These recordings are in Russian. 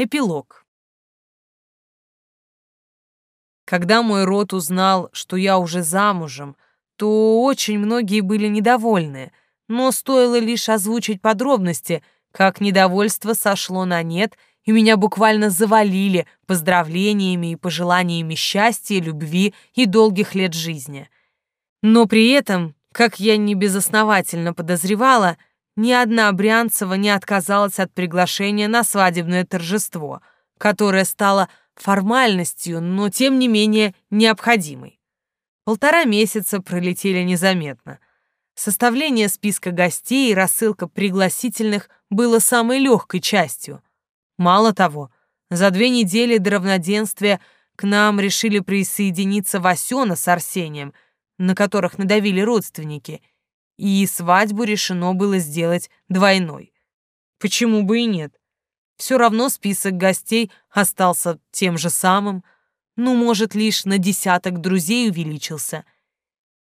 Эпилог. Когда мой род узнал, что я уже замужем, то очень многие были недовольны, но стоило лишь озвучить подробности, как недовольство сошло на нет, и меня буквально завалили поздравлениями и пожеланиями счастья, любви и долгих лет жизни. Но при этом, как я не безосновательно подозревала, ни одна Брянцева не отказалась от приглашения на свадебное торжество, которое стало формальностью, но тем не менее необходимой. Полтора месяца пролетели незаметно. Составление списка гостей и рассылка пригласительных было самой легкой частью. Мало того, за две недели до равноденствия к нам решили присоединиться Васёна с Арсением, на которых надавили родственники — и свадьбу решено было сделать двойной. Почему бы и нет? Все равно список гостей остался тем же самым, ну, может, лишь на десяток друзей увеличился.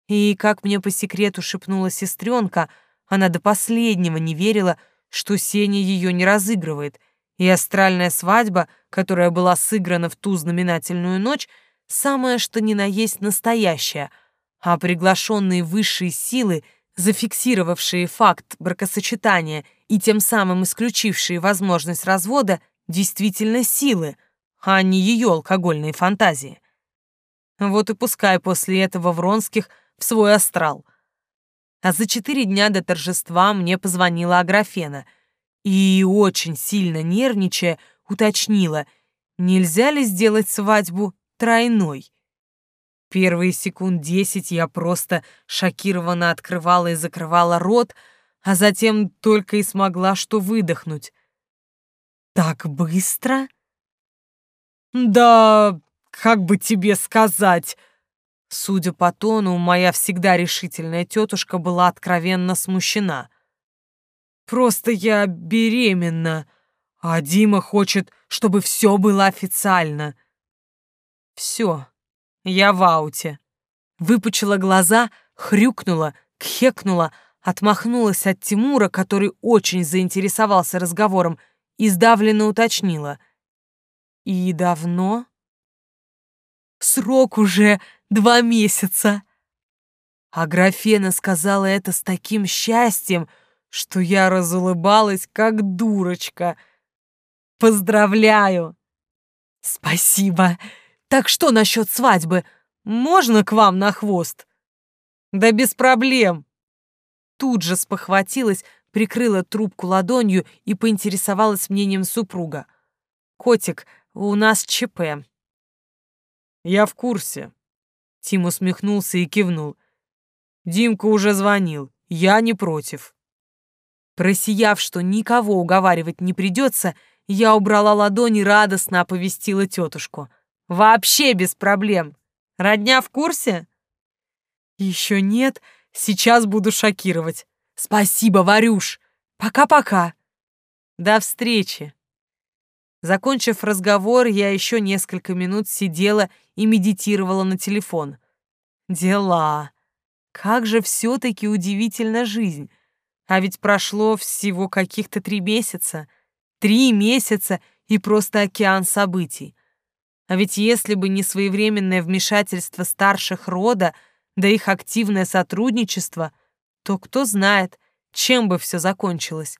И, как мне по секрету шепнула сестренка, она до последнего не верила, что Сеня ее не разыгрывает, и астральная свадьба, которая была сыграна в ту знаменательную ночь, самое что ни на есть настоящая, а приглашенные высшие силы — зафиксировавшие факт бракосочетания и тем самым исключившие возможность развода, действительно силы, а не ее алкогольные фантазии. Вот и пускай после этого Вронских в свой астрал. А за четыре дня до торжества мне позвонила Аграфена и, очень сильно нервничая, уточнила, нельзя ли сделать свадьбу тройной. Первые секунд десять я просто шокированно открывала и закрывала рот, а затем только и смогла что выдохнуть. «Так быстро?» «Да, как бы тебе сказать...» Судя по тону, моя всегда решительная тетушка была откровенно смущена. «Просто я беременна, а Дима хочет, чтобы все было официально». «Все, я в ауте. Выпучила глаза, хрюкнула, кхекнула, отмахнулась от Тимура, который очень заинтересовался разговором, и сдавленно уточнила. «И давно?» «Срок уже два месяца!» А графена сказала это с таким счастьем, что я разулыбалась, как дурочка. «Поздравляю!» «Спасибо!» Так что насчет свадьбы? Можно к вам на хвост? Да без проблем. Тут же спохватилась, прикрыла трубку ладонью и поинтересовалась мнением супруга. Котик, у нас ЧП. Я в курсе. Тим усмехнулся и кивнул. Димка уже звонил. Я не против. Просияв, что никого уговаривать не придется, я убрала ладони и радостно оповестила тетушку — Вообще без проблем. Родня в курсе? Еще нет, сейчас буду шокировать. Спасибо, Варюш. Пока-пока. До встречи. Закончив разговор, я еще несколько минут сидела и медитировала на телефон. Дела. Как же все-таки удивительна жизнь. А ведь прошло всего каких-то три месяца. Три месяца и просто океан событий. А ведь если бы не своевременное вмешательство старших рода, да их активное сотрудничество, то кто знает, чем бы все закончилось.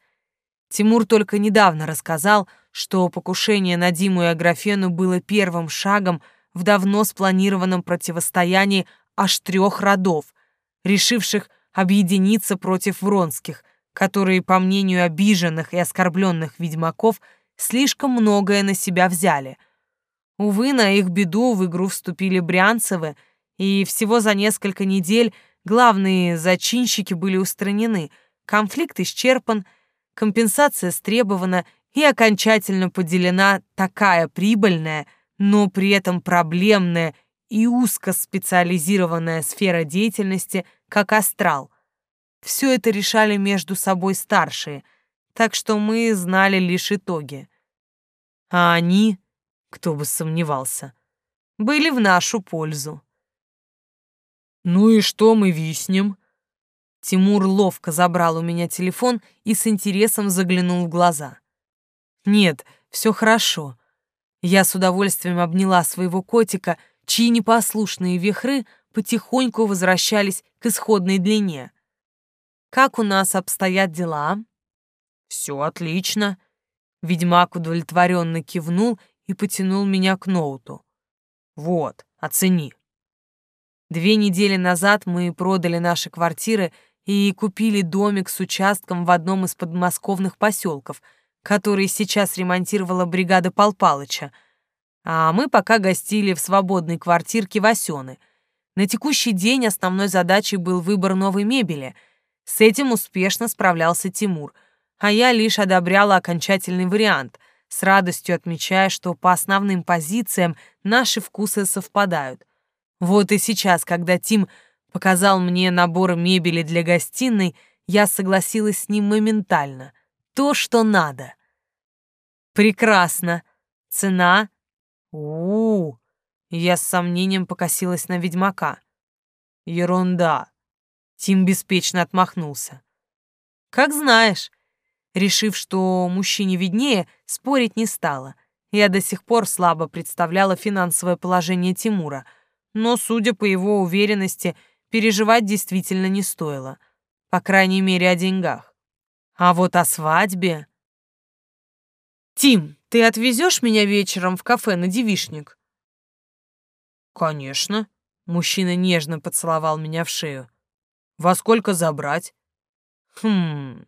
Тимур только недавно рассказал, что покушение на Диму и Аграфену было первым шагом в давно спланированном противостоянии аж трех родов, решивших объединиться против Вронских, которые, по мнению обиженных и оскорбленных ведьмаков, слишком многое на себя взяли — Увы, на их беду в игру вступили Брянцевы, и всего за несколько недель главные зачинщики были устранены, конфликт исчерпан, компенсация стребована и окончательно поделена такая прибыльная, но при этом проблемная и узкоспециализированная сфера деятельности, как астрал. Все это решали между собой старшие, так что мы знали лишь итоги. А они кто бы сомневался, были в нашу пользу. «Ну и что мы виснем?» Тимур ловко забрал у меня телефон и с интересом заглянул в глаза. «Нет, Все хорошо. Я с удовольствием обняла своего котика, чьи непослушные вихры потихоньку возвращались к исходной длине. Как у нас обстоят дела? Все отлично. Ведьмак удовлетворенно кивнул и потянул меня к ноуту. Вот, оцени. Две недели назад мы продали наши квартиры и купили домик с участком в одном из подмосковных поселков, который сейчас ремонтировала бригада Пал Палыча. А мы пока гостили в свободной квартирке Васёны. На текущий день основной задачей был выбор новой мебели. С этим успешно справлялся Тимур, а я лишь одобряла окончательный вариант, с радостью отмечая, что по основным позициям наши вкусы совпадают. Вот и сейчас, когда Тим показал мне набор мебели для гостиной, я согласилась с ним моментально. То, что надо. Прекрасно. Цена? У, -у. Я с сомнением покосилась на ведьмака. Ерунда. Тим беспечно отмахнулся. Как знаешь. Решив, что мужчине виднее, спорить не стала. Я до сих пор слабо представляла финансовое положение Тимура, но, судя по его уверенности, переживать действительно не стоило. По крайней мере, о деньгах. А вот о свадьбе... «Тим, ты отвезешь меня вечером в кафе на девишник?» «Конечно». Мужчина нежно поцеловал меня в шею. «Во сколько забрать?» «Хм...»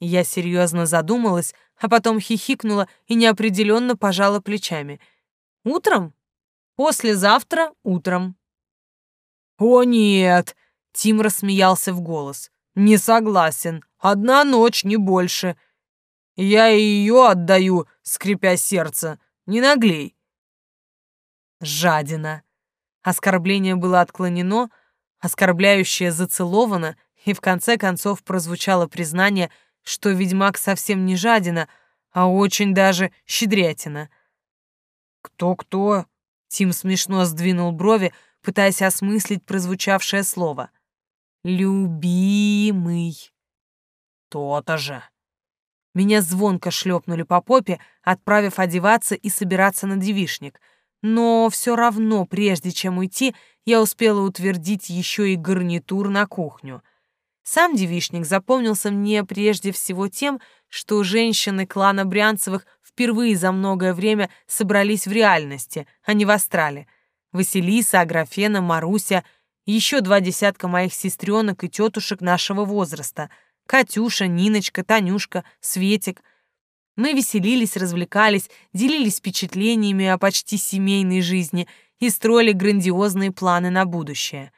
Я серьезно задумалась, а потом хихикнула и неопределенно пожала плечами. «Утром? Послезавтра утром». «О нет!» — Тим рассмеялся в голос. «Не согласен. Одна ночь, не больше. Я и ее отдаю, скрипя сердце. Не наглей». Жадина. Оскорбление было отклонено, оскорбляющее зацеловано, и в конце концов прозвучало признание, что ведьмак совсем не жадина, а очень даже щедрятина. «Кто-кто?» — Тим смешно сдвинул брови, пытаясь осмыслить прозвучавшее слово. «Любимый». «То-то же». Меня звонко шлепнули по попе, отправив одеваться и собираться на девишник. Но все равно, прежде чем уйти, я успела утвердить еще и гарнитур на кухню. Сам девишник запомнился мне прежде всего тем, что женщины клана Брянцевых впервые за многое время собрались в реальности, а не в астрале — Василиса, Аграфена, Маруся, еще два десятка моих сестренок и тетушек нашего возраста, Катюша, Ниночка, Танюшка, Светик. Мы веселились, развлекались, делились впечатлениями о почти семейной жизни и строили грандиозные планы на будущее.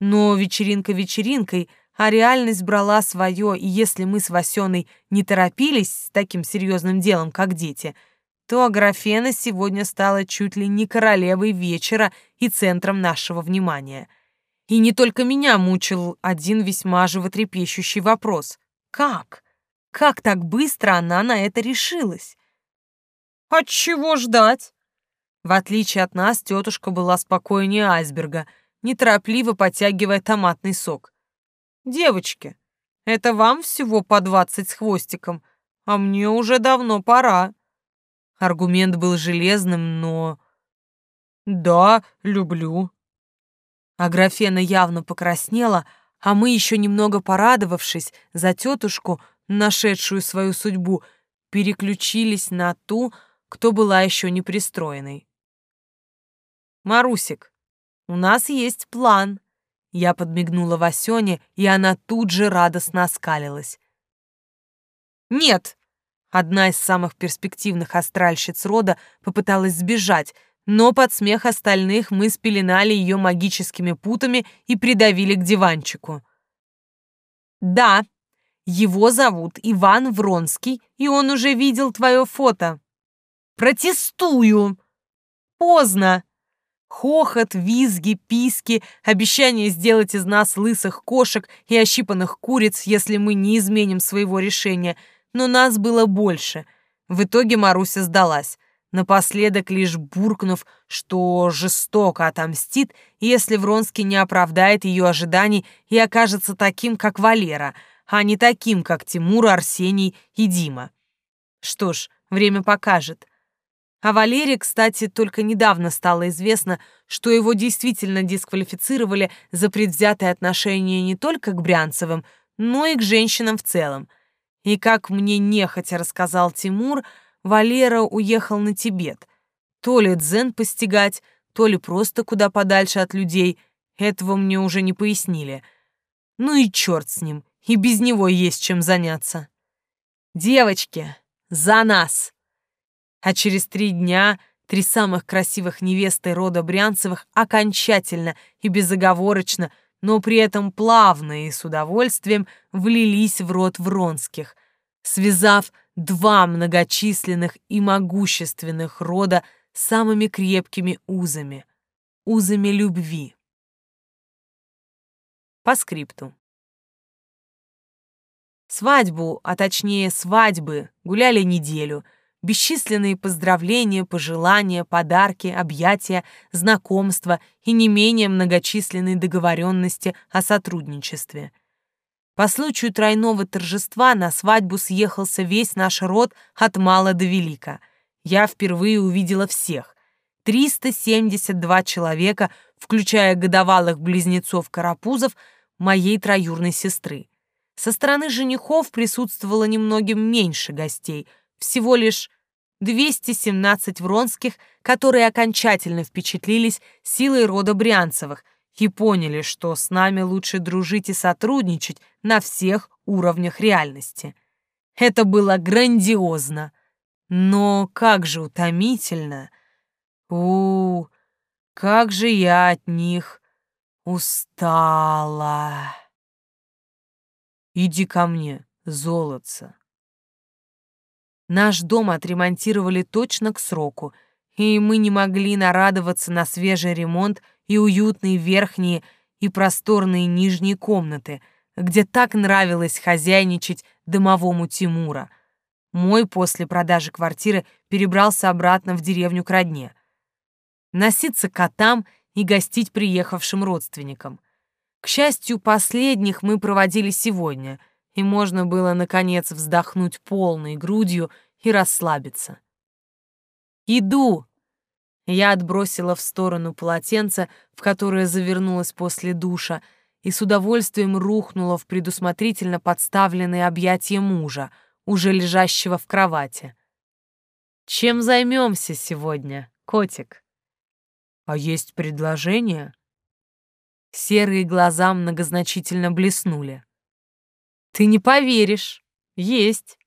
Но вечеринка вечеринкой, а реальность брала свое, и если мы с Васеной не торопились с таким серьезным делом, как дети — то Аграфена сегодня стала чуть ли не королевой вечера и центром нашего внимания. И не только меня мучил один весьма животрепещущий вопрос. Как? Как так быстро она на это решилась? От чего ждать? В отличие от нас, тетушка была спокойнее айсберга, неторопливо потягивая томатный сок. «Девочки, это вам всего по двадцать с хвостиком, а мне уже давно пора». Аргумент был железным, но... «Да, люблю». Аграфена явно покраснела, а мы, еще немного порадовавшись за тетушку, нашедшую свою судьбу, переключились на ту, кто была еще не пристроенной. «Марусик, у нас есть план», — я подмигнула Васёне, и она тут же радостно оскалилась. «Нет, Одна из самых перспективных астральщиц рода попыталась сбежать, но под смех остальных мы спеленали ее магическими путами и придавили к диванчику. «Да, его зовут Иван Вронский, и он уже видел твое фото». «Протестую!» «Поздно!» Хохот, визги, писки, обещание сделать из нас лысых кошек и ощипанных куриц, если мы не изменим своего решения — но нас было больше. В итоге Маруся сдалась, напоследок лишь буркнув, что жестоко отомстит, если Вронский не оправдает ее ожиданий и окажется таким, как Валера, а не таким, как Тимур, Арсений и Дима. Что ж, время покажет. А Валере, кстати, только недавно стало известно, что его действительно дисквалифицировали за предвзятое отношение не только к Брянцевым, но и к женщинам в целом. И как мне нехотя рассказал Тимур, Валера уехал на Тибет. То ли дзен постигать, то ли просто куда подальше от людей. Этого мне уже не пояснили. Ну и черт с ним, и без него есть чем заняться. Девочки, за нас! А через три дня три самых красивых невесты рода Брянцевых окончательно и безоговорочно, но при этом плавно и с удовольствием влились в род Вронских, связав два многочисленных и могущественных рода самыми крепкими узами, узами любви. По скрипту. Свадьбу, а точнее свадьбы, гуляли неделю. Бесчисленные поздравления, пожелания, подарки, объятия, знакомства и не менее многочисленные договоренности о сотрудничестве. По случаю тройного торжества на свадьбу съехался весь наш род от мала до велика. Я впервые увидела всех. 372 человека, включая годовалых близнецов-карапузов, моей троюрной сестры. Со стороны женихов присутствовало немногим меньше гостей, всего лишь 217 вронских, которые окончательно впечатлились силой рода Брянцевых и поняли, что с нами лучше дружить и сотрудничать на всех уровнях реальности. Это было грандиозно, но как же утомительно. У, -у как же я от них устала. Иди ко мне, золотце. Наш дом отремонтировали точно к сроку, и мы не могли нарадоваться на свежий ремонт и уютные верхние и просторные нижние комнаты, где так нравилось хозяйничать домовому Тимура. Мой после продажи квартиры перебрался обратно в деревню к родне. Носиться котам и гостить приехавшим родственникам — к счастью, последних мы проводили сегодня, и можно было, наконец, вздохнуть полной грудью и расслабиться. «Иду!» Я отбросила в сторону полотенце, в которое завернулась после душа, и с удовольствием рухнула в предусмотрительно подставленные объятия мужа, уже лежащего в кровати. «Чем займемся сегодня, котик?» «А есть предложение?» Серые глаза многозначительно блеснули. «Ты не поверишь. Есть».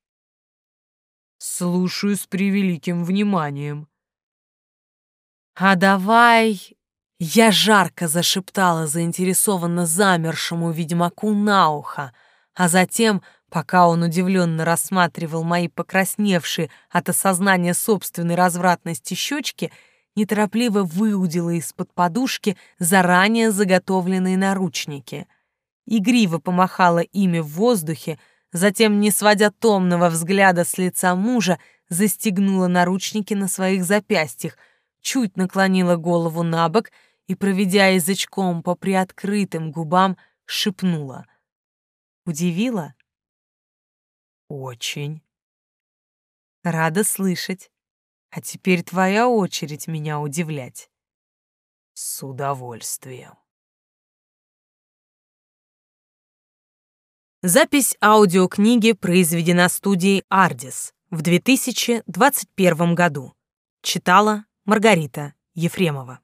«Слушаю с превеликим вниманием». «А давай...» Я жарко зашептала заинтересованно замершему ведьмаку на ухо, а затем, пока он удивленно рассматривал мои покрасневшие от осознания собственной развратности щечки, неторопливо выудила из-под подушки заранее заготовленные наручники. Игриво помахала ими в воздухе, затем, не сводя томного взгляда с лица мужа, застегнула наручники на своих запястьях, чуть наклонила голову на бок и, проведя язычком по приоткрытым губам, шепнула. Удивила? Очень. Рада слышать. А теперь твоя очередь меня удивлять. С удовольствием. Запись аудиокниги произведена студией «Ардис» в 2021 году. Читала Маргарита Ефремова.